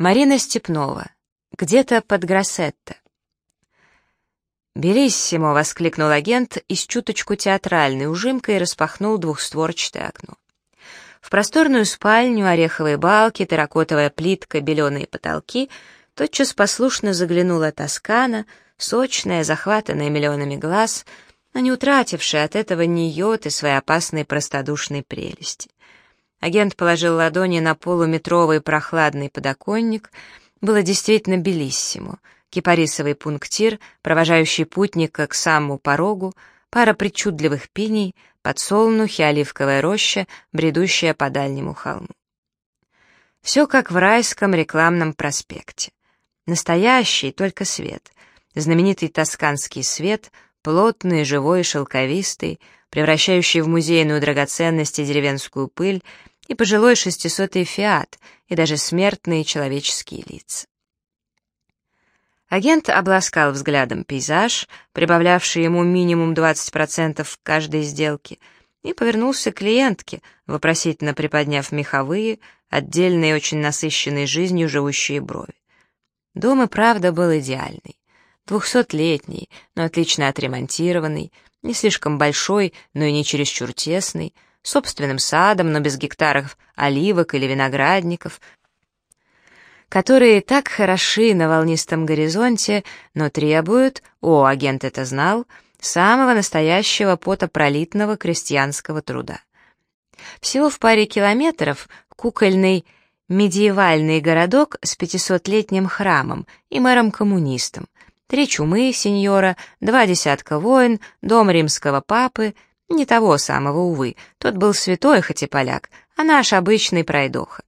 Марина Степнова. Где-то под Гроссетто. «Белиссимо!» — воскликнул агент и с чуточку театральной ужимкой распахнул двухстворчатое окно. В просторную спальню, ореховые балки, терракотовая плитка, беленые потолки тотчас послушно заглянула Тоскана, сочная, захватанная миллионами глаз, но не утратившая от этого ни йоты своей опасной простодушной прелести. Агент положил ладони на полуметровый прохладный подоконник. Было действительно белиссимо. Кипарисовый пунктир, провожающий путника к самому порогу, пара причудливых пиней, подсолнухи, оливковая роща, бредущая по дальнему холму. Все как в райском рекламном проспекте. Настоящий, только свет. Знаменитый тосканский свет, плотный, живой, шелковистый, превращающий в музейную драгоценность и деревенскую пыль, и пожилой шестисотый фиат, и даже смертные человеческие лица. Агент обласкал взглядом пейзаж, прибавлявший ему минимум 20% в каждой сделке, и повернулся к клиентке, вопросительно приподняв меховые, отдельные очень насыщенной жизнью живущие брови. Дом и правда был идеальный. Двухсотлетний, но отлично отремонтированный, не слишком большой, но и не чересчур тесный, собственным садом, но без гектаров оливок или виноградников, которые так хороши на волнистом горизонте, но требуют, о, агент это знал, самого настоящего потопролитного крестьянского труда. Всего в паре километров кукольный медиевальный городок с пятисотлетним храмом и мэром-коммунистом, три чумы сеньора, два десятка воин, дом римского папы — не того самого, увы. Тот был святой, хоть и поляк, а наш обычный пройдоха.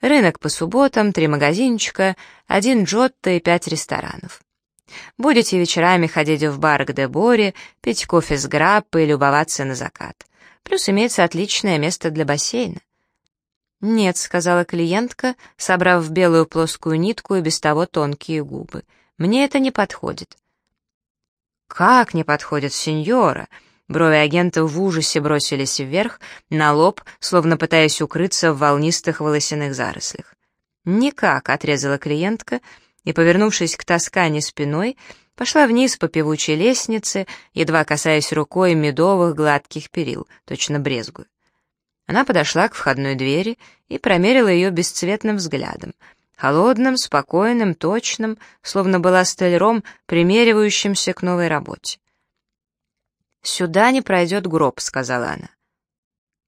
Рынок по субботам, три магазинчика, один джотто и пять ресторанов. Будете вечерами ходить в бар к Деборе, пить кофе с граппой и любоваться на закат. Плюс имеется отличное место для бассейна. «Нет», — сказала клиентка, собрав в белую плоскую нитку и без того тонкие губы. «Мне это не подходит». «Как не подходит, сеньора?» Брови агента в ужасе бросились вверх, на лоб, словно пытаясь укрыться в волнистых волосяных зарослях. «Никак», — отрезала клиентка, и, повернувшись к Тоскане спиной, пошла вниз по певучей лестнице, едва касаясь рукой медовых гладких перил, точно брезгую. Она подошла к входной двери и промерила ее бесцветным взглядом, холодным, спокойным, точным, словно была столяром, примеривающимся к новой работе. «Сюда не пройдет гроб», — сказала она.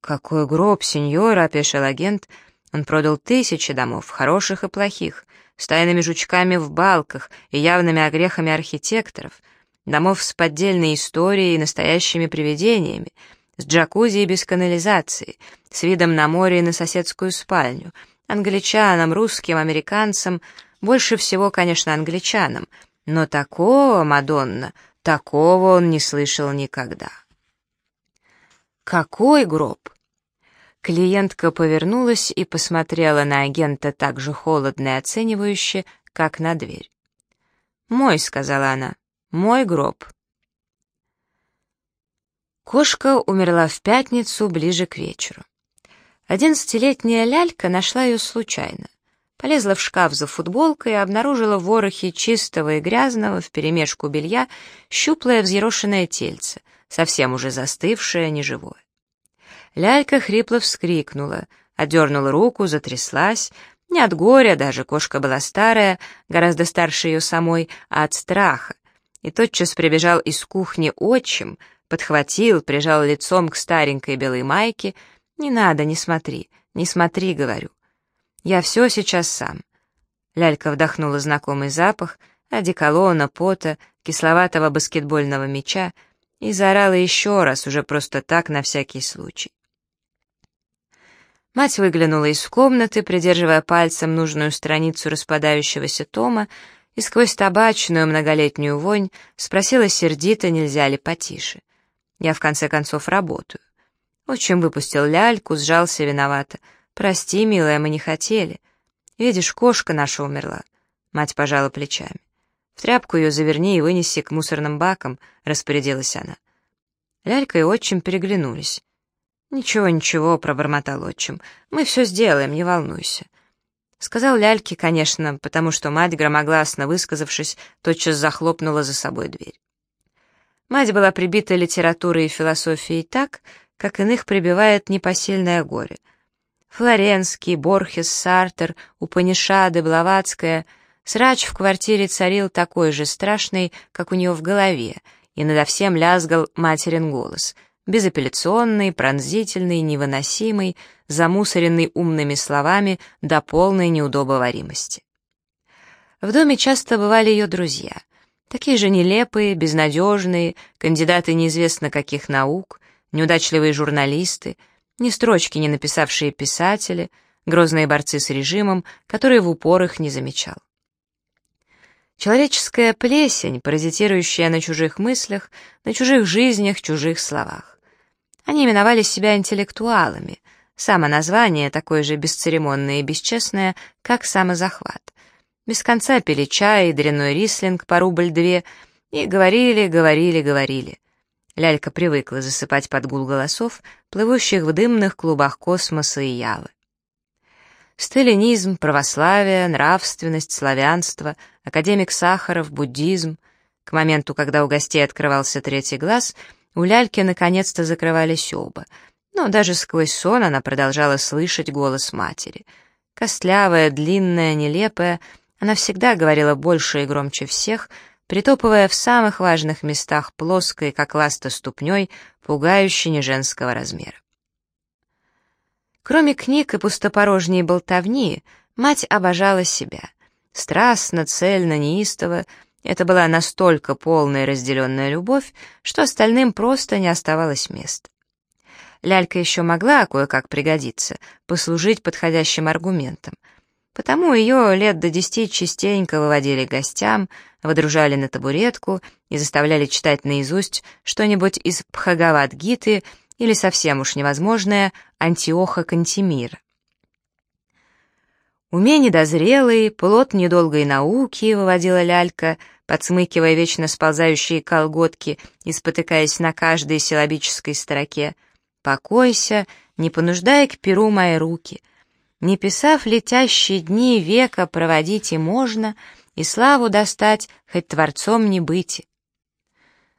«Какой гроб, сеньор?» — опешил агент. Он продал тысячи домов, хороших и плохих, с тайными жучками в балках и явными огрехами архитекторов, домов с поддельной историей и настоящими привидениями, с джакузи и без канализации, с видом на море и на соседскую спальню, англичанам, русским, американцам, больше всего, конечно, англичанам, но такого, Мадонна, Такого он не слышал никогда. «Какой гроб?» Клиентка повернулась и посмотрела на агента так же холодно и оценивающе, как на дверь. «Мой», — сказала она, — «мой гроб». Кошка умерла в пятницу ближе к вечеру. Одиннадцатилетняя лялька нашла ее случайно. Полезла в шкаф за футболкой и обнаружила в ворохе чистого и грязного вперемешку белья щуплое взъерошенное тельце, совсем уже застывшее, неживое. Лялька хрипло вскрикнула, отдернула руку, затряслась. Не от горя, даже кошка была старая, гораздо старше ее самой, а от страха. И тотчас прибежал из кухни отчим, подхватил, прижал лицом к старенькой белой майке. «Не надо, не смотри, не смотри», — говорю. Я все сейчас сам». Лялька вдохнула знакомый запах, одеколона, пота, кисловатого баскетбольного мяча и заорала еще раз, уже просто так, на всякий случай. Мать выглянула из комнаты, придерживая пальцем нужную страницу распадающегося тома, и сквозь табачную многолетнюю вонь спросила сердито, нельзя ли потише. Я, в конце концов, работаю. Отчим выпустил ляльку, сжался виновато — «Прости, милая, мы не хотели. Видишь, кошка наша умерла». Мать пожала плечами. «В тряпку ее заверни и вынеси к мусорным бакам», — распорядилась она. Лялька и отчим переглянулись. «Ничего, ничего», — пробормотал отчим. «Мы все сделаем, не волнуйся». Сказал Ляльке, конечно, потому что мать, громогласно высказавшись, тотчас захлопнула за собой дверь. Мать была прибита литературой и философией так, как иных прибивает непосильное горе. Флоренский, Борхес, Сартер, Упанишады, Блаватская. Срач в квартире царил такой же страшный, как у нее в голове, и надо всем лязгал материн голос, безапелляционный, пронзительный, невыносимый, замусоренный умными словами до полной неудобоваримости. В доме часто бывали ее друзья — Такие же нелепые, безнадежные, кандидаты неизвестно каких наук, неудачливые журналисты, ни строчки не написавшие писатели, грозные борцы с режимом, который в упор их не замечал. Человеческая плесень, паразитирующая на чужих мыслях, на чужих жизнях, чужих словах. Они именовали себя интеллектуалами. Само название такое же бесцеремонное и бесчестное, как самозахват. Без конца пили чай и дрянной рислинг по рубль-две и говорили, говорили, говорили. Лялька привыкла засыпать под гул голосов, плывущих в дымных клубах космоса и явы. Сталинизм, православие, нравственность, славянство, академик Сахаров, буддизм. К моменту, когда у гостей открывался третий глаз, у Ляльки наконец-то закрывались оба, но даже сквозь сон она продолжала слышать голос матери. Костлявая, длинная, нелепая — она всегда говорила больше и громче всех, притопывая в самых важных местах плоской, как ласта ступней, пугающе неженского размера. Кроме книг и пустопорожней болтовни, мать обожала себя. Страстно, цельно, неистово. Это была настолько полная разделенная любовь, что остальным просто не оставалось места. Лялька еще могла кое-как пригодиться, послужить подходящим аргументом — Потому ее лет до десяти частенько выводили гостям, водружали на табуретку и заставляли читать наизусть что-нибудь из Пхагават-гиты или совсем уж невозможное Антиоха Кантемира. Уме недозрелый, плод недолгой науки, выводила лялька, подсмыкивая вечно сползающие колготки и спотыкаясь на каждой силабической строке. «Покойся, не понуждай к перу мои руки», не писав летящие дни века проводить и можно, и славу достать, хоть творцом не быть.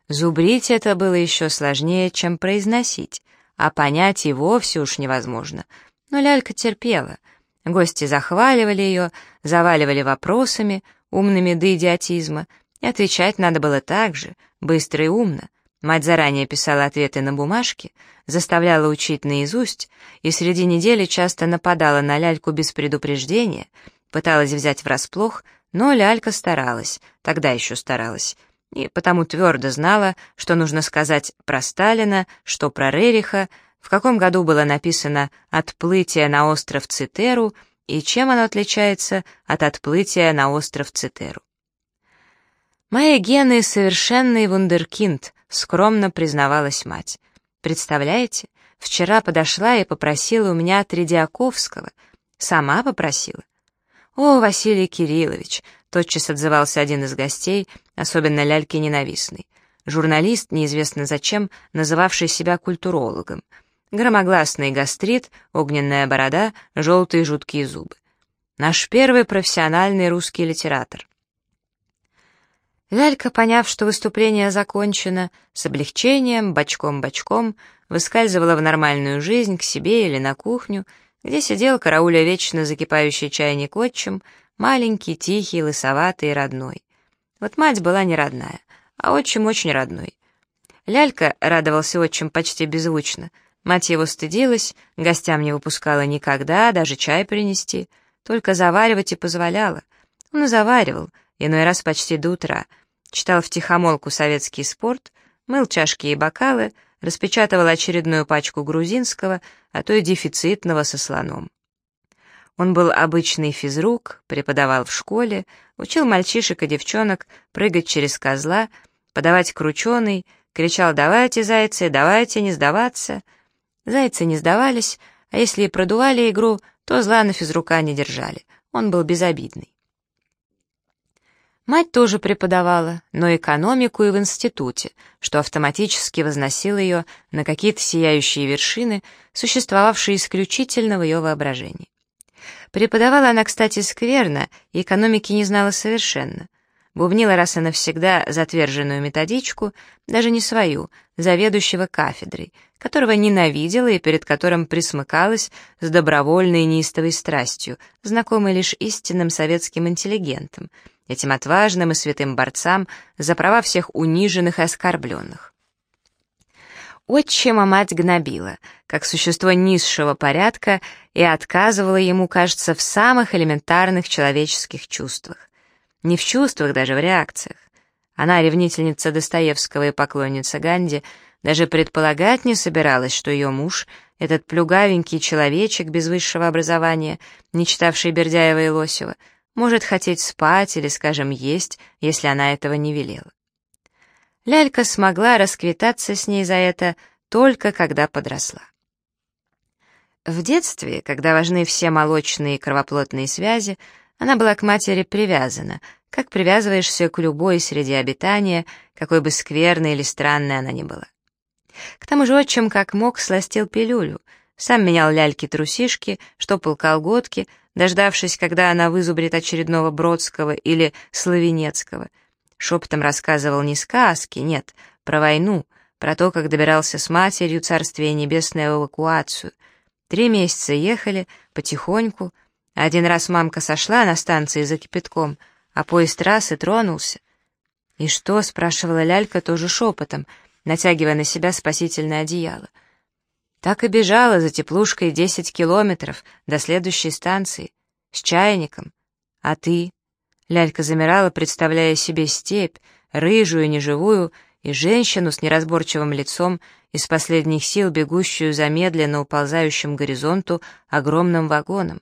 Зубрить это было еще сложнее, чем произносить, а понять и вовсе уж невозможно. Но лялька терпела. Гости захваливали ее, заваливали вопросами, умными до идиотизма, и отвечать надо было так же, быстро и умно, Мать заранее писала ответы на бумажке, заставляла учить наизусть и среди недели часто нападала на ляльку без предупреждения, пыталась взять врасплох, но лялька старалась, тогда еще старалась, и потому твердо знала, что нужно сказать про Сталина, что про Рериха, в каком году было написано «Отплытие на остров Цитеру» и чем оно отличается от отплытия на остров Цитеру. Мои гены — совершенный вундеркинд, — скромно признавалась мать. «Представляете, вчера подошла и попросила у меня Тредиаковского. Сама попросила». «О, Василий Кириллович!» — тотчас отзывался один из гостей, особенно ляльки ненавистный. Журналист, неизвестно зачем, называвший себя культурологом. Громогласный гастрит, огненная борода, желтые жуткие зубы. Наш первый профессиональный русский литератор. Лялька, поняв, что выступление закончено, с облегчением, бочком-бочком, выскальзывала в нормальную жизнь к себе или на кухню, где сидел карауля вечно закипающий чайник отчим, маленький, тихий, лысоватый и родной. Вот мать была не родная, а отчим очень родной. Лялька радовался отчим почти беззвучно. Мать его стыдилась, гостям не выпускала никогда, даже чай принести, только заваривать и позволяла. Он и заваривал — иной раз почти до утра, читал втихомолку советский спорт, мыл чашки и бокалы, распечатывал очередную пачку грузинского, а то и дефицитного со слоном. Он был обычный физрук, преподавал в школе, учил мальчишек и девчонок прыгать через козла, подавать крученый, кричал «давайте, зайцы, давайте, не сдаваться». Зайцы не сдавались, а если и продували игру, то зла на физрука не держали, он был безобидный. Мать тоже преподавала, но экономику и в институте, что автоматически возносило ее на какие-то сияющие вершины, существовавшие исключительно в ее воображении. Преподавала она, кстати, скверно, и экономики не знала совершенно. Бубнила раз и навсегда затверженную методичку, даже не свою, заведующего кафедрой, которого ненавидела и перед которым присмыкалась с добровольной неистовой страстью, знакомой лишь истинным советским интеллигентам, этим отважным и святым борцам за права всех униженных и оскорбленных. Отчима мать гнобила, как существо низшего порядка, и отказывала ему, кажется, в самых элементарных человеческих чувствах. Не в чувствах, даже в реакциях. Она, ревнительница Достоевского и поклонница Ганди, даже предполагать не собиралась, что ее муж, этот плюгавенький человечек без высшего образования, не читавший Бердяева и Лосева, может хотеть спать или, скажем, есть, если она этого не велела. Лялька смогла расквитаться с ней за это только когда подросла. В детстве, когда важны все молочные и кровоплотные связи, она была к матери привязана, как привязываешься к любой среде обитания, какой бы скверной или странной она ни была. К тому же отчим как мог сластил пилюлю, сам менял ляльки трусишки, штопал колготки, дождавшись, когда она вызубрит очередного Бродского или Славенецкого — Шепотом рассказывал не сказки, нет, про войну, про то, как добирался с матерью Царствие Небесное в эвакуацию. Три месяца ехали, потихоньку. Один раз мамка сошла на станции за кипятком, а поезд раз и тронулся. «И что?» — спрашивала лялька тоже шепотом, натягивая на себя спасительное одеяло. Так и бежала за теплушкой десять километров до следующей станции, с чайником. А ты? Лялька замирала, представляя себе степь, рыжую, неживую, и женщину с неразборчивым лицом, из последних сил бегущую за медленно уползающим горизонту огромным вагоном.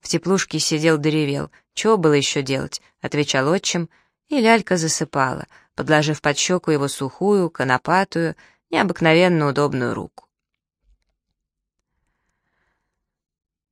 В теплушке сидел деревел. Чего было еще делать? — отвечал отчим, и лялька засыпала, подложив под щеку его сухую, конопатую, необыкновенно удобную руку.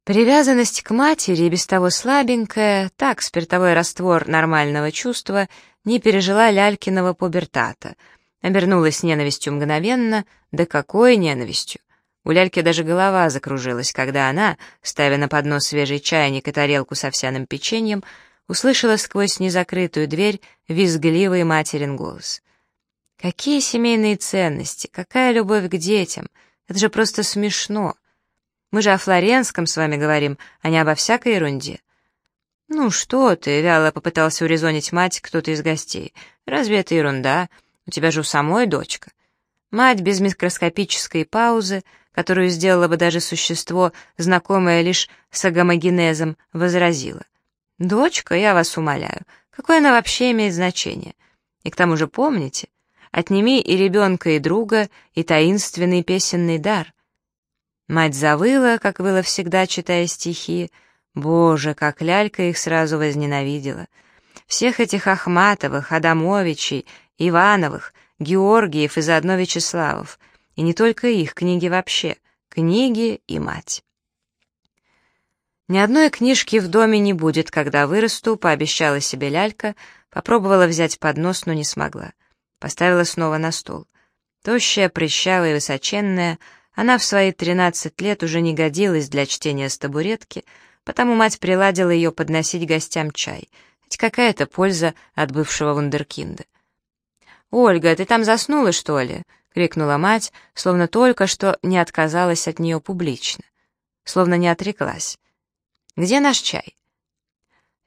Привязанность к матери, без того слабенькая, так спиртовой раствор нормального чувства, не пережила Лялькиного пубертата. Обернулась ненавистью мгновенно, да какой ненавистью! У Ляльки даже голова закружилась, когда она, ставя на поднос свежий чайник и тарелку с овсяным печеньем, услышала сквозь незакрытую дверь визгливый материн голос. «Какие семейные ценности! Какая любовь к детям! Это же просто смешно!» Мы же о Флоренском с вами говорим, а не обо всякой ерунде». «Ну что ты?» — вяло попытался урезонить мать кто-то из гостей. «Разве это ерунда? У тебя же у самой дочка». Мать без микроскопической паузы, которую сделала бы даже существо, знакомое лишь с агомогенезом, возразила. «Дочка, я вас умоляю, какое она вообще имеет значение? И к тому же помните, отними и ребенка, и друга, и таинственный песенный дар. Мать завыла, как выла всегда, читая стихи. Боже, как лялька их сразу возненавидела. Всех этих Ахматовых, Адамовичей, Ивановых, Георгиев и заодно Вячеславов. И не только их, книги вообще. Книги и мать. Ни одной книжки в доме не будет, когда вырасту, пообещала себе лялька, попробовала взять поднос, но не смогла. Поставила снова на стол. Тощая, прыщавая и высоченная — она в свои 13 лет уже не годилась для чтения с табуретки, потому мать приладила ее подносить гостям чай. Ведь какая-то польза от бывшего вундеркинда. «Ольга, ты там заснула, что ли?» — крикнула мать, словно только что не отказалась от нее публично. Словно не отреклась. «Где наш чай?»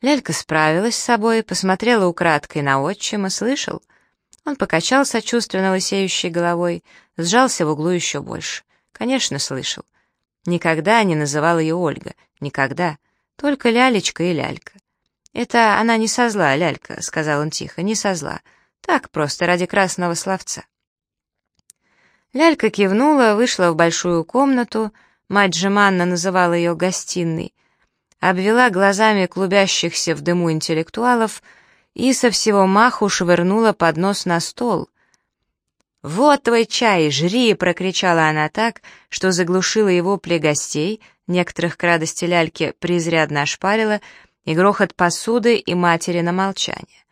Лелька справилась с собой, посмотрела украдкой на отчима, слышал? Он покачал сочувственно лысеющей головой, сжался в углу еще больше. Конечно, слышал. Никогда не называл ее Ольга. Никогда. Только лялечка и лялька. «Это она не со зла, лялька», — сказал он тихо, — «не со зла. Так просто, ради красного словца». Лялька кивнула, вышла в большую комнату, мать Жеманна называла ее гостиной, обвела глазами клубящихся в дыму интеллектуалов и со всего маху швырнула поднос на стол, «Вот твой чай, жри!» — прокричала она так, что заглушила его вопли гостей, некоторых к радости ляльки презрядно ошпарила, и грохот посуды и матери на молчание.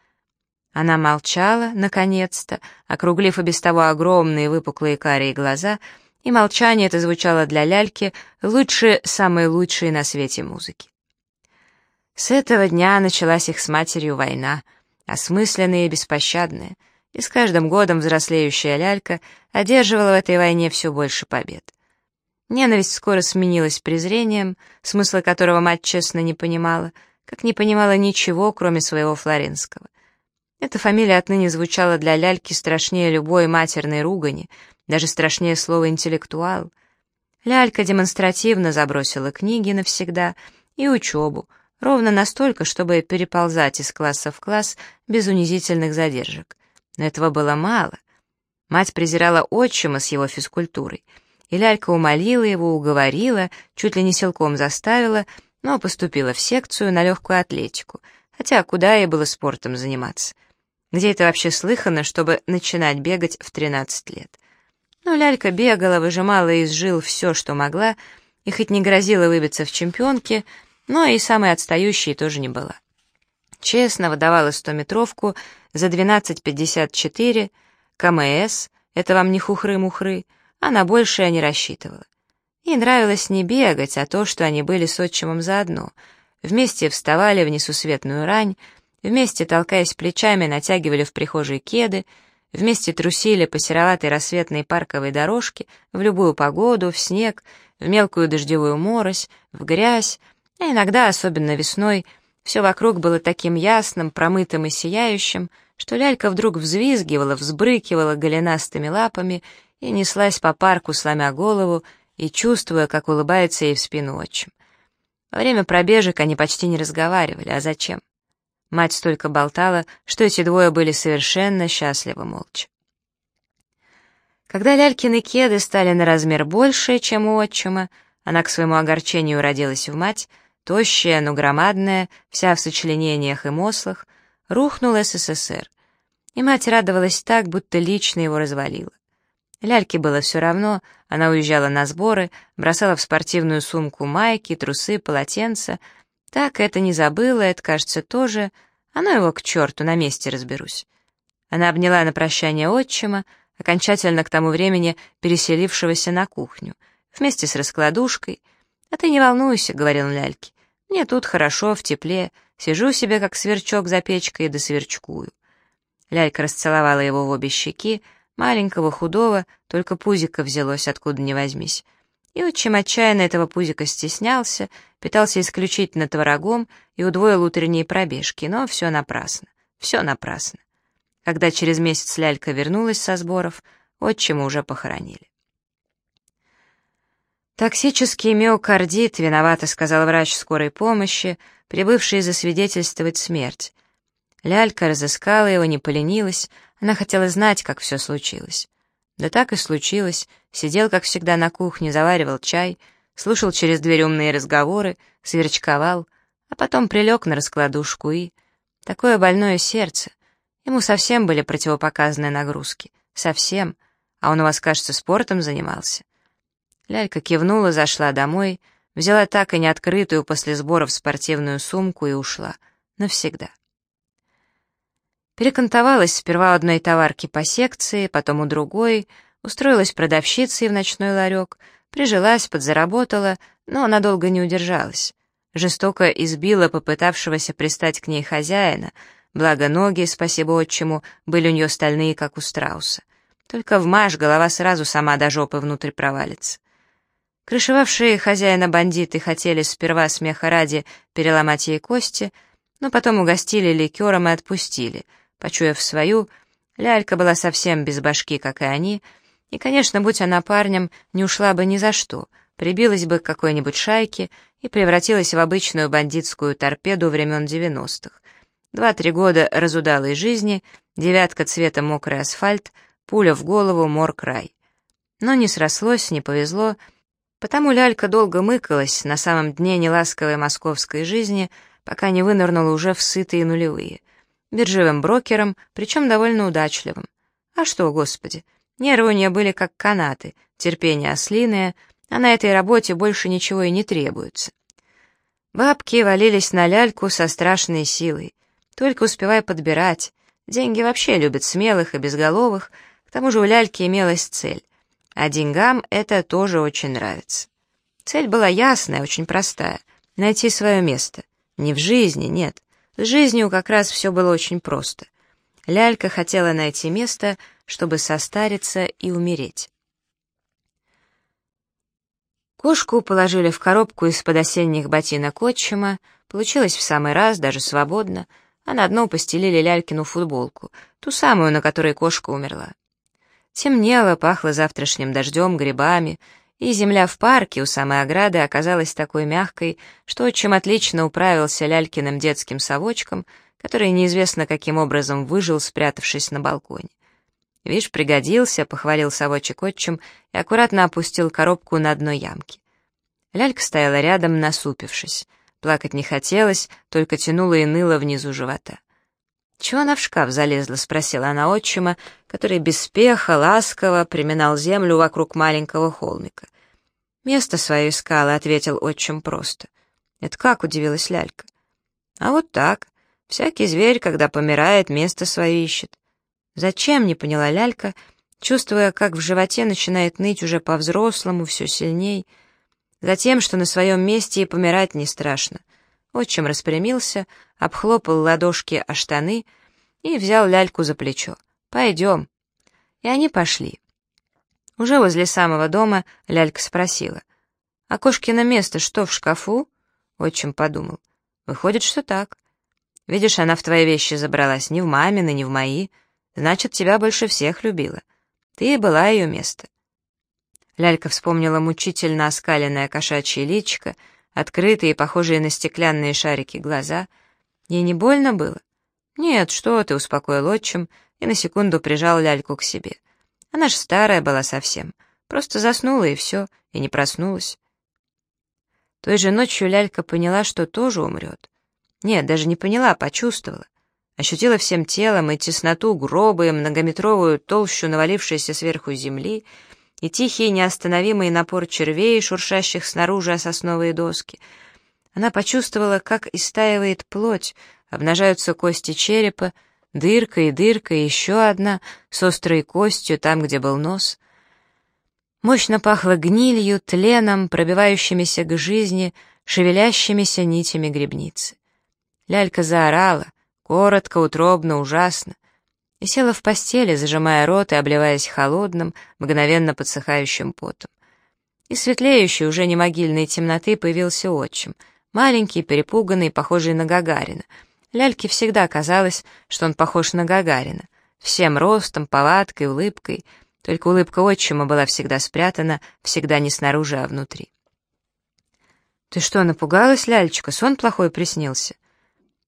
Она молчала, наконец-то, округлив и без того огромные выпуклые карие глаза, и молчание это звучало для ляльки лучше самой лучшей на свете музыки. С этого дня началась их с матерью война, осмысленная и беспощадная, и с каждым годом взрослеющая лялька одерживала в этой войне все больше побед. Ненависть скоро сменилась презрением, смысла которого мать честно не понимала, как не понимала ничего, кроме своего флоренского. Эта фамилия отныне звучала для ляльки страшнее любой матерной ругани, даже страшнее слова «интеллектуал». Лялька демонстративно забросила книги навсегда и учебу, ровно настолько, чтобы переползать из класса в класс без унизительных задержек. Но этого было мало. Мать презирала отчима с его физкультурой, и лялька умолила его, уговорила, чуть ли не силком заставила, но поступила в секцию на легкую атлетику, хотя куда ей было спортом заниматься. Где это вообще слыхано, чтобы начинать бегать в 13 лет? Но лялька бегала, выжимала из жил все, что могла, и хоть не грозила выбиться в чемпионки, но и самой отстающей тоже не была. Честно выдавала стометровку за 12.54, КМС, это вам не хухры-мухры, а на большее не рассчитывала. Ей нравилось не бегать, а то, что они были с отчимом заодно. Вместе вставали в несусветную рань, вместе, толкаясь плечами, натягивали в прихожей кеды, вместе трусили по сероватой рассветной парковой дорожке в любую погоду, в снег, в мелкую дождевую морось, в грязь, а иногда, особенно весной, все вокруг было таким ясным, промытым и сияющим, что лялька вдруг взвизгивала, взбрыкивала голенастыми лапами и неслась по парку, сломя голову и чувствуя, как улыбается ей в спину отчим. Во время пробежек они почти не разговаривали, а зачем? Мать столько болтала, что эти двое были совершенно счастливы молча. Когда лялькины кеды стали на размер больше, чем у отчима, она к своему огорчению родилась в мать, тощая, но громадная, вся в сочленениях и мослах, рухнул СССР. И мать радовалась так, будто лично его развалила. Ляльке было все равно, она уезжала на сборы, бросала в спортивную сумку майки, трусы, полотенца. Так это не забыла, это, кажется, тоже. Оно его к черту, на месте разберусь. Она обняла на прощание отчима, окончательно к тому времени переселившегося на кухню, вместе с раскладушкой. «А ты не волнуйся», — говорил Ляльке, мне тут хорошо, в тепле, сижу себе, как сверчок за печкой, да сверчкую. Лялька расцеловала его в обе щеки, маленького, худого, только пузика взялось, откуда ни возьмись. И отчим отчаянно этого пузика стеснялся, питался исключительно творогом и удвоил утренние пробежки, но все напрасно, все напрасно. Когда через месяц лялька вернулась со сборов, отчима уже похоронили. «Токсический миокардит, виновато», — сказал врач скорой помощи, прибывший засвидетельствовать смерть. Лялька разыскала его, не поленилась, она хотела знать, как все случилось. Да так и случилось, сидел, как всегда, на кухне, заваривал чай, слушал через дверь умные разговоры, сверчковал, а потом прилег на раскладушку и... Такое больное сердце. Ему совсем были противопоказаны нагрузки. Совсем. А он у вас, кажется, спортом занимался. Лялька кивнула, зашла домой, взяла так и не открытую после сборов спортивную сумку и ушла. Навсегда. Перекантовалась сперва у одной товарки по секции, потом у другой, устроилась продавщицей в ночной ларек, прижилась, подзаработала, но надолго не удержалась. Жестоко избила попытавшегося пристать к ней хозяина, благо ноги, спасибо отчиму, были у нее стальные, как у страуса. Только вмажь, голова сразу сама до жопы внутрь провалится. Крышевавшие хозяина бандиты хотели сперва смеха ради переломать ей кости, но потом угостили ликером и отпустили. Почуяв свою, лялька была совсем без башки, как и они, и, конечно, будь она парнем, не ушла бы ни за что, прибилась бы к какой-нибудь шайке и превратилась в обычную бандитскую торпеду времен девяностых. Два-три года разудалой жизни, девятка цвета мокрый асфальт, пуля в голову, мор-край. Но не срослось, не повезло, Потому лялька долго мыкалась на самом дне неласковой московской жизни, пока не вынырнула уже в сытые нулевые. Биржевым брокером, причем довольно удачливым. А что, господи, нервы у нее были как канаты, терпение ослиное, а на этой работе больше ничего и не требуется. Бабки валились на ляльку со страшной силой. Только успевай подбирать. Деньги вообще любят смелых и безголовых, к тому же у ляльки имелась цель — а деньгам это тоже очень нравится. Цель была ясная, очень простая — найти свое место. Не в жизни, нет. С жизнью как раз все было очень просто. Лялька хотела найти место, чтобы состариться и умереть. Кошку положили в коробку из-под осенних ботинок отчима, получилось в самый раз, даже свободно, а на дно постелили Лялькину футболку, ту самую, на которой кошка умерла. Темнело, пахло завтрашним дождем, грибами, и земля в парке у самой ограды оказалась такой мягкой, что отчим отлично управился Лялькиным детским совочком, который неизвестно каким образом выжил, спрятавшись на балконе. «Вишь, пригодился», — похвалил совочек отчим и аккуратно опустил коробку на дно ямки. Лялька стояла рядом, насупившись. Плакать не хотелось, только тянуло и ныло внизу живота. «Чего она в шкаф залезла?» — спросила она отчима, который без спеха, ласково приминал землю вокруг маленького холмика. «Место свое искала», — ответил отчим просто. «Это как?» — удивилась лялька. «А вот так. Всякий зверь, когда помирает, место свое ищет. Зачем, не поняла лялька, чувствуя, как в животе начинает ныть уже по-взрослому, все сильней. Затем, что на своем месте и помирать не страшно. Отчим распрямился, обхлопал ладошки о штаны и взял ляльку за плечо. «Пойдем». И они пошли. Уже возле самого дома лялька спросила. «А кошкино место что, в шкафу?» Отчим подумал. «Выходит, что так. Видишь, она в твои вещи забралась, не в мамины, не в мои». Значит, тебя больше всех любила. Ты была ее место. Лялька вспомнила мучительно оскаленное кошачье личико, открытые, похожие на стеклянные шарики глаза. Ей не больно было? Нет, что ты, успокоил отчим и на секунду прижал ляльку к себе. Она ж старая была совсем, просто заснула и все, и не проснулась. Той же ночью лялька поняла, что тоже умрет. Нет, даже не поняла, почувствовала ощутила всем телом и тесноту гроба, и многометровую толщу навалившейся сверху земли, и тихий неостановимый напор червей, шуршащих снаружи о сосновые доски. Она почувствовала, как истаивает плоть, обнажаются кости черепа, дырка и дырка, и еще одна, с острой костью, там, где был нос. Мощно пахло гнилью, тленом, пробивающимися к жизни, шевелящимися нитями грибницы. Лялька заорала, коротко, утробно, ужасно, и села в постели, зажимая рот и обливаясь холодным, мгновенно подсыхающим потом. Из светлеющей, уже не могильной темноты появился отчим, маленький, перепуганный, похожий на Гагарина. Ляльке всегда казалось, что он похож на Гагарина, всем ростом, повадкой, улыбкой, только улыбка отчима была всегда спрятана, всегда не снаружи, а внутри. «Ты что, напугалась, лялечка? Сон плохой приснился?»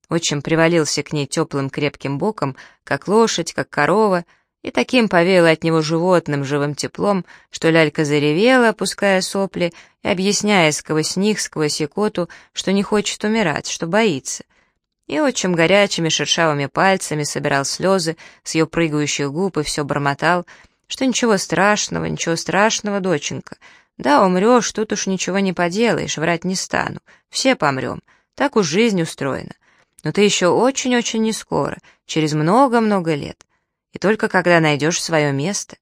Отчим привалился к ней теплым крепким боком, как лошадь, как корова, и таким повеяло от него животным живым теплом, что лялька заревела, опуская сопли и объясняя сквозь них, сквозь икоту, что не хочет умирать, что боится. И отчим горячими шершавыми пальцами собирал слезы с ее прыгающих губ и все бормотал, что ничего страшного, ничего страшного, доченька. Да, умрешь, тут уж ничего не поделаешь, врать не стану. Все помрем. Так уж жизнь устроена но ты еще очень-очень не скоро, через много-много лет, и только когда найдешь свое место.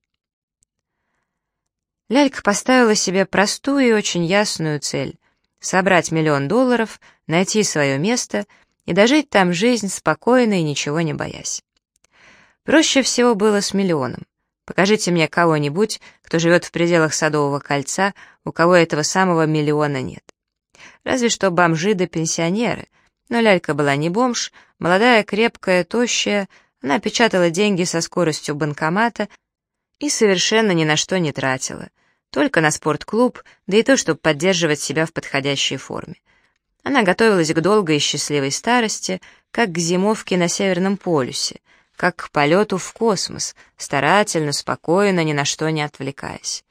Лялька поставила себе простую и очень ясную цель — собрать миллион долларов, найти свое место и дожить там жизнь спокойно и ничего не боясь. Проще всего было с миллионом. Покажите мне кого-нибудь, кто живет в пределах Садового кольца, у кого этого самого миллиона нет. Разве что бомжи да пенсионеры, но лялька была не бомж, молодая, крепкая, тощая, она печатала деньги со скоростью банкомата и совершенно ни на что не тратила. Только на спортклуб, да и то, чтобы поддерживать себя в подходящей форме. Она готовилась к долгой и счастливой старости, как к зимовке на Северном полюсе, как к полету в космос, старательно, спокойно, ни на что не отвлекаясь.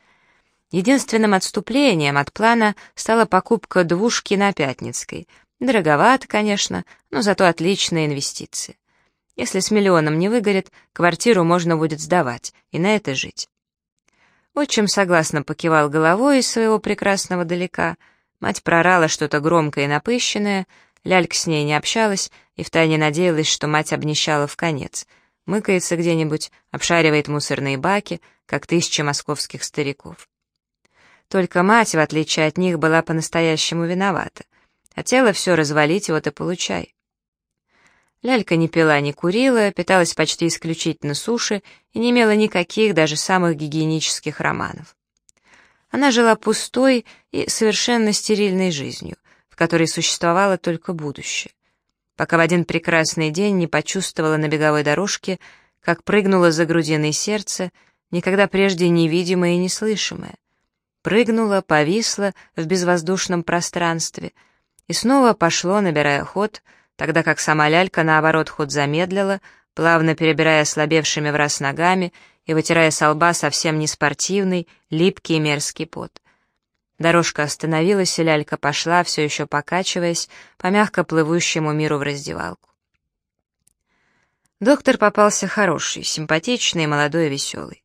Единственным отступлением от плана стала покупка двушки на Пятницкой — Дороговато, конечно, но зато отличная инвестиция. Если с миллионом не выгорит, квартиру можно будет сдавать и на это жить. Отчим согласно покивал головой из своего прекрасного далека. Мать прорала что-то громкое и напыщенное, лялька с ней не общалась и втайне надеялась, что мать обнищала в конец. Мыкается где-нибудь, обшаривает мусорные баки, как тысячи московских стариков. Только мать, в отличие от них, была по-настоящему виновата — Хотела все развалить, вот и получай. Лялька не пила, не курила, питалась почти исключительно суши и не имела никаких, даже самых гигиенических романов. Она жила пустой и совершенно стерильной жизнью, в которой существовало только будущее. Пока в один прекрасный день не почувствовала на беговой дорожке, как прыгнуло за грудиной сердце, никогда прежде невидимое и неслышимое. Прыгнуло, повисло в безвоздушном пространстве и снова пошло, набирая ход — тогда как сама лялька, наоборот, ход замедлила, плавно перебирая ослабевшими в раз ногами и вытирая со лба совсем не спортивный, липкий и мерзкий пот. Дорожка остановилась, и лялька пошла, все еще покачиваясь, по мягко плывущему миру в раздевалку. Доктор попался хороший, симпатичный, молодой и веселый.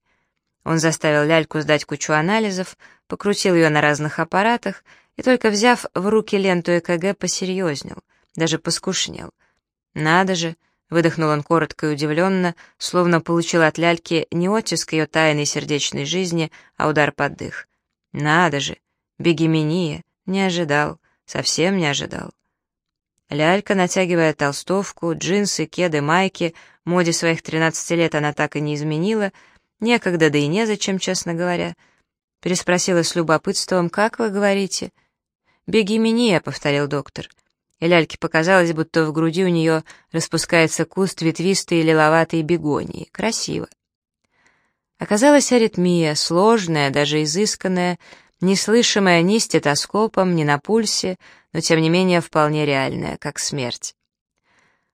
Он заставил ляльку сдать кучу анализов, покрутил ее на разных аппаратах и только взяв в руки ленту ЭКГ, посерьезнел — даже поскушнел. «Надо же!» — выдохнул он коротко и удивленно, словно получил от ляльки не оттиск ее тайной сердечной жизни, а удар под дых. «Надо же! Бегемения! Не ожидал, совсем не ожидал». Лялька, натягивая толстовку, джинсы, кеды, майки, моде своих тринадцати лет она так и не изменила, некогда, да и незачем, честно говоря, переспросила с любопытством, «Как вы говорите?» «Бегемения», — повторил доктор и ляльке показалось, будто в груди у нее распускается куст ветвистой лиловатой бегонии. Красиво. Оказалась аритмия, сложная, даже изысканная, неслышимая ни стетоскопом, ни на пульсе, но тем не менее вполне реальная, как смерть.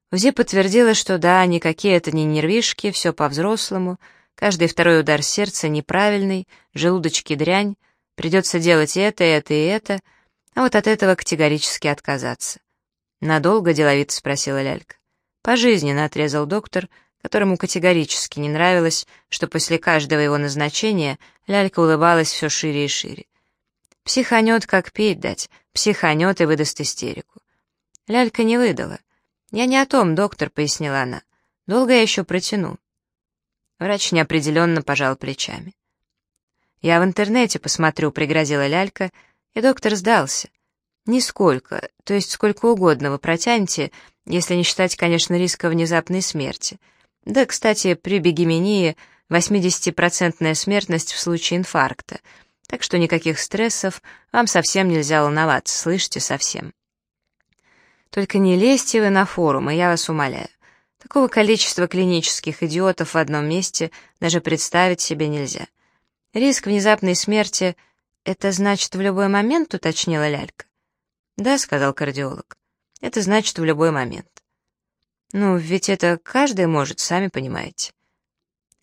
УЗИ подтвердила, что да, никакие это не нервишки, все по-взрослому, каждый второй удар сердца неправильный, желудочки дрянь, придется делать это, это и это, а вот от этого категорически отказаться. «Надолго?» — деловито спросила лялька. «Пожизненно», — отрезал доктор, которому категорически не нравилось, что после каждого его назначения лялька улыбалась все шире и шире. «Психанет, как петь дать, психанет и выдаст истерику». Лялька не выдала. «Я не о том, доктор», — пояснила она. «Долго я еще протяну». Врач неопределенно пожал плечами. «Я в интернете посмотрю», — пригрозила лялька, и доктор сдался. Нисколько, то есть сколько угодно вы протянете, если не считать, конечно, риска внезапной смерти. Да, кстати, при бигемении 80% смертность в случае инфаркта, так что никаких стрессов, вам совсем нельзя волноваться, слышите, совсем. Только не лезьте вы на форумы, я вас умоляю. Такого количества клинических идиотов в одном месте даже представить себе нельзя. Риск внезапной смерти — это значит в любой момент, уточнила Лялька. «Да», — сказал кардиолог, — «это значит в любой момент». «Ну, ведь это каждый может, сами понимаете».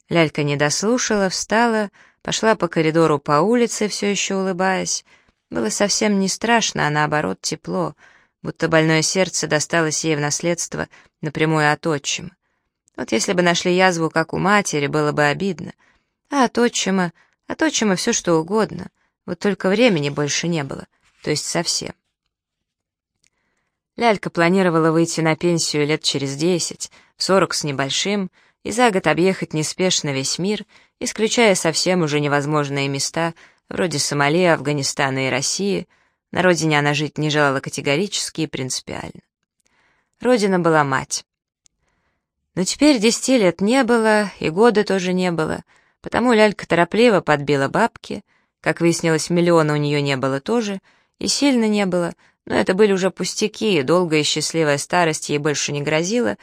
Лялька не дослушала, встала, пошла по коридору по улице, все еще улыбаясь. Было совсем не страшно, а наоборот тепло, будто больное сердце досталось ей в наследство напрямую от отчима. Вот если бы нашли язву, как у матери, было бы обидно. А от отчима, от отчима все что угодно, вот только времени больше не было, то есть совсем. Лялька планировала выйти на пенсию лет через десять, сорок с небольшим, и за год объехать неспешно весь мир, исключая совсем уже невозможные места, вроде Сомали, Афганистана и России. На родине она жить не желала категорически и принципиально. Родина была мать. Но теперь десяти лет не было, и года тоже не было, потому лялька торопливо подбила бабки, как выяснилось, миллиона у нее не было тоже, и сильно не было, но это были уже пустяки, долгая и счастливая старость ей больше не грозила,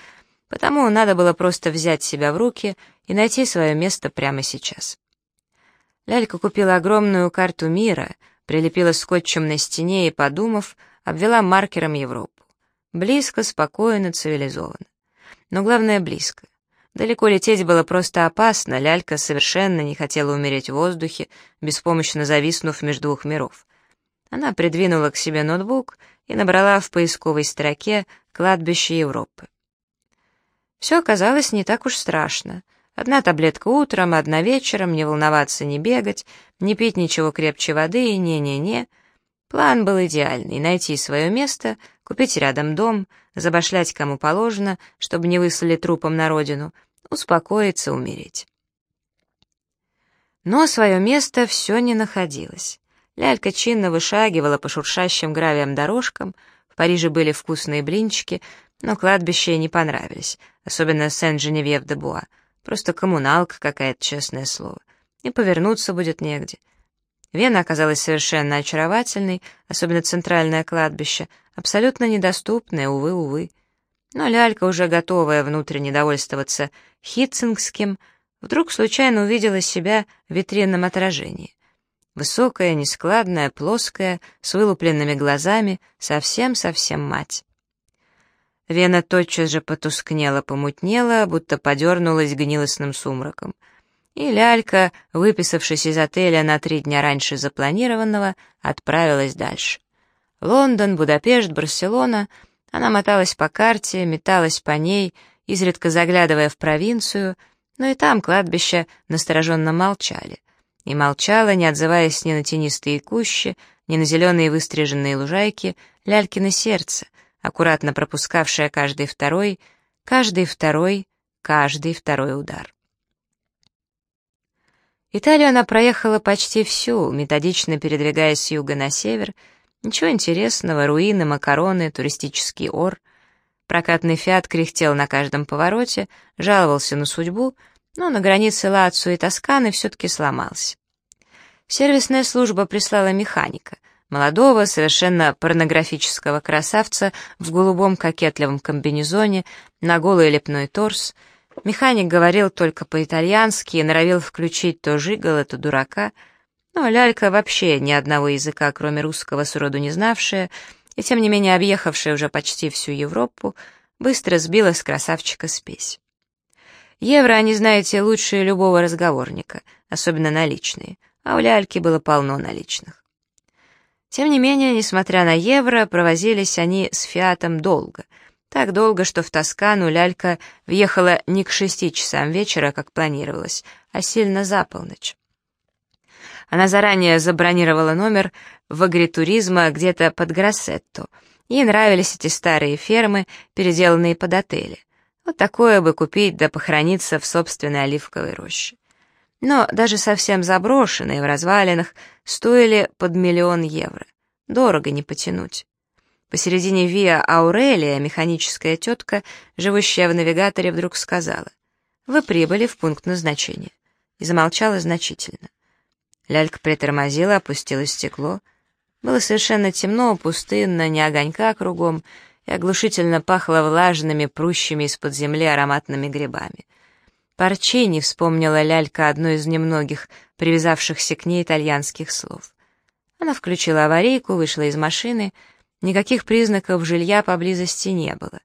потому надо было просто взять себя в руки и найти свое место прямо сейчас. Лялька купила огромную карту мира, прилепила скотчем на стене и, подумав, обвела маркером Европу. Близко, спокойно, цивилизованно. Но главное — близко. Далеко лететь было просто опасно, лялька совершенно не хотела умереть в воздухе, беспомощно зависнув между двух миров. Она придвинула к себе ноутбук и набрала в поисковой строке «Кладбище Европы». Все оказалось не так уж страшно. Одна таблетка утром, одна вечером, не волноваться, не бегать, не пить ничего крепче воды, не-не-не. План был идеальный — найти свое место, купить рядом дом, забашлять кому положено, чтобы не выслали трупом на родину, успокоиться, умереть. Но свое место все не находилось. Лялька чинно вышагивала по шуршащим гравием дорожкам, в Париже были вкусные блинчики, но кладбище ей не понравились, особенно Сен-Женевьев-де-Буа. Просто коммуналка какая-то, честное слово. И повернуться будет негде. Вена оказалась совершенно очаровательной, особенно центральное кладбище, абсолютно недоступное, увы, увы. Но лялька, уже готовая внутренне довольствоваться хитцингским, вдруг случайно увидела себя в витринном отражении. Высокая, нескладная, плоская, с вылупленными глазами, совсем-совсем мать. Вена тотчас же потускнела, помутнела, будто подернулась гнилостным сумраком. И лялька, выписавшись из отеля на три дня раньше запланированного, отправилась дальше. Лондон, Будапешт, Барселона. Она моталась по карте, металась по ней, изредка заглядывая в провинцию, но и там кладбища настороженно молчали. И молчала, не отзываясь ни на тенистые кущи, ни на зеленые выстриженные лужайки, лялькино сердце, аккуратно пропускавшее каждый второй, каждый второй, каждый второй удар. Италию она проехала почти всю, методично передвигаясь с юга на север. Ничего интересного, руины, макароны, туристический ор. Прокатный «Фиат» кряхтел на каждом повороте, жаловался на судьбу, но на границе Лацио и Тосканы все-таки сломался. Сервисная служба прислала механика, молодого, совершенно порнографического красавца в голубом кокетливом комбинезоне, на голый лепной торс — Механик говорил только по-итальянски и норовил включить то жигало, то дурака, но лялька вообще ни одного языка, кроме русского, сроду не знавшая, и тем не менее объехавшая уже почти всю Европу, быстро сбила с красавчика спесь. Евро, они, знаете, лучше любого разговорника, особенно наличные, а у ляльки было полно наличных. Тем не менее, несмотря на евро, провозились они с «Фиатом» долго — так долго, что в Тоскану лялька въехала не к шести часам вечера, как планировалось, а сильно за полночь. Она заранее забронировала номер в агритуризма где-то под Гроссетто. Ей нравились эти старые фермы, переделанные под отели. Вот такое бы купить да похорониться в собственной оливковой роще. Но даже совсем заброшенные в развалинах стоили под миллион евро. Дорого не потянуть. Посередине Виа Аурелия механическая тетка, живущая в навигаторе, вдруг сказала, «Вы прибыли в пункт назначения», и замолчала значительно. Лялька притормозила, опустила стекло. Было совершенно темно, пустынно, ни огонька кругом, и оглушительно пахло влажными, прущими из-под земли ароматными грибами. Парчини вспомнила лялька одно из немногих привязавшихся к ней итальянских слов. Она включила аварийку, вышла из машины — Никаких признаков жилья поблизости не было.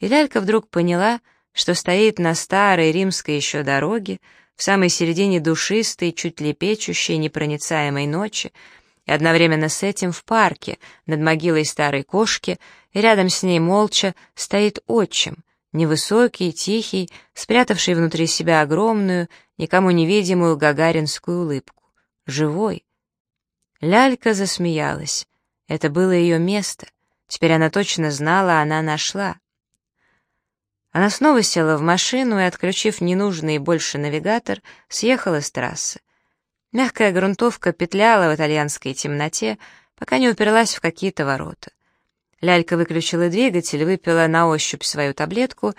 И Лялька вдруг поняла, что стоит на старой римской еще дороге, в самой середине душистой, чуть лепечущей, непроницаемой ночи, и одновременно с этим в парке, над могилой старой кошки, рядом с ней молча стоит отчим, невысокий, тихий, спрятавший внутри себя огромную, никому невидимую гагаринскую улыбку. Живой. Лялька засмеялась. Это было ее место. Теперь она точно знала, она нашла. Она снова села в машину и, отключив ненужный больше навигатор, съехала с трассы. Мягкая грунтовка петляла в итальянской темноте, пока не уперлась в какие-то ворота. Лялька выключила двигатель, выпила на ощупь свою таблетку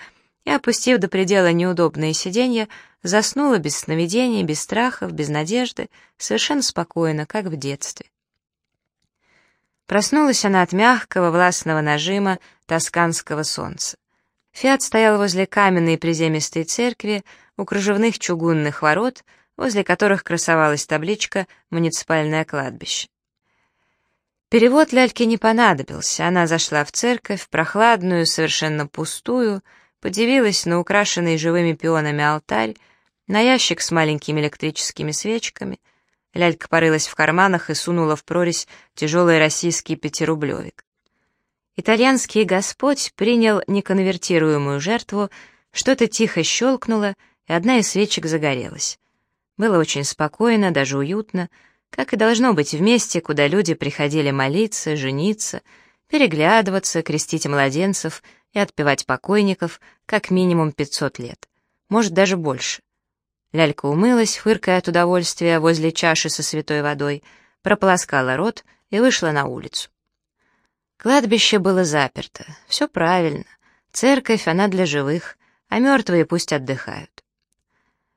и, опустив до предела неудобные сиденья, заснула без сновидений, без страхов, без надежды, совершенно спокойно, как в детстве. Проснулась она от мягкого властного нажима тосканского солнца. Фиат стоял возле каменной приземистой церкви у кружевных чугунных ворот, возле которых красовалась табличка «Муниципальное кладбище». Перевод ляльке не понадобился, она зашла в церковь, прохладную, совершенно пустую, подивилась на украшенный живыми пионами алтарь, на ящик с маленькими электрическими свечками — Лялька порылась в карманах и сунула в прорезь тяжелый российский пятирублевик. Итальянский господь принял неконвертируемую жертву, что-то тихо щелкнуло, и одна из свечек загорелась. Было очень спокойно, даже уютно, как и должно быть в месте, куда люди приходили молиться, жениться, переглядываться, крестить младенцев и отпевать покойников как минимум 500 лет, может даже больше. Лялька умылась, фыркая от удовольствия возле чаши со святой водой, прополоскала рот и вышла на улицу. Кладбище было заперто. Все правильно. Церковь, она для живых, а мертвые пусть отдыхают.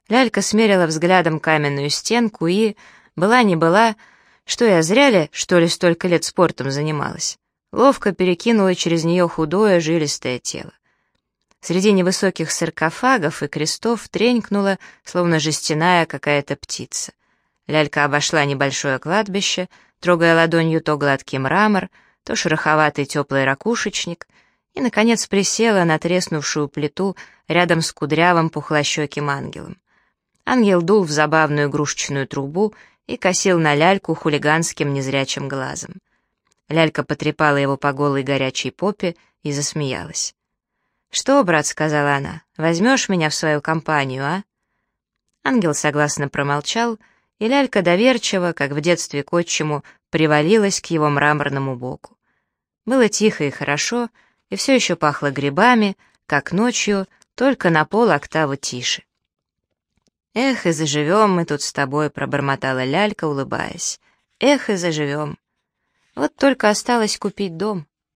Лялька смерила взглядом каменную стенку и, была не была, что я зря ли, что ли, столько лет спортом занималась, ловко перекинула через нее худое жилистое тело. Среди невысоких саркофагов и крестов тренькнула, словно жестяная какая-то птица. Лялька обошла небольшое кладбище, трогая ладонью то гладкий мрамор, то шероховатый теплый ракушечник, и, наконец, присела на треснувшую плиту рядом с кудрявым пухлощеким ангелом. Ангел дул в забавную игрушечную трубу и косил на ляльку хулиганским незрячим глазом. Лялька потрепала его по голой горячей попе и засмеялась. «Что, брат», — сказала она, — «возьмешь меня в свою компанию, а?» Ангел согласно промолчал, и лялька доверчиво, как в детстве к отчиму, привалилась к его мраморному боку. Было тихо и хорошо, и все еще пахло грибами, как ночью, только на пол октавы тише. «Эх, и заживем мы тут с тобой», — пробормотала лялька, улыбаясь. «Эх, и заживем». Вот только осталось купить дом.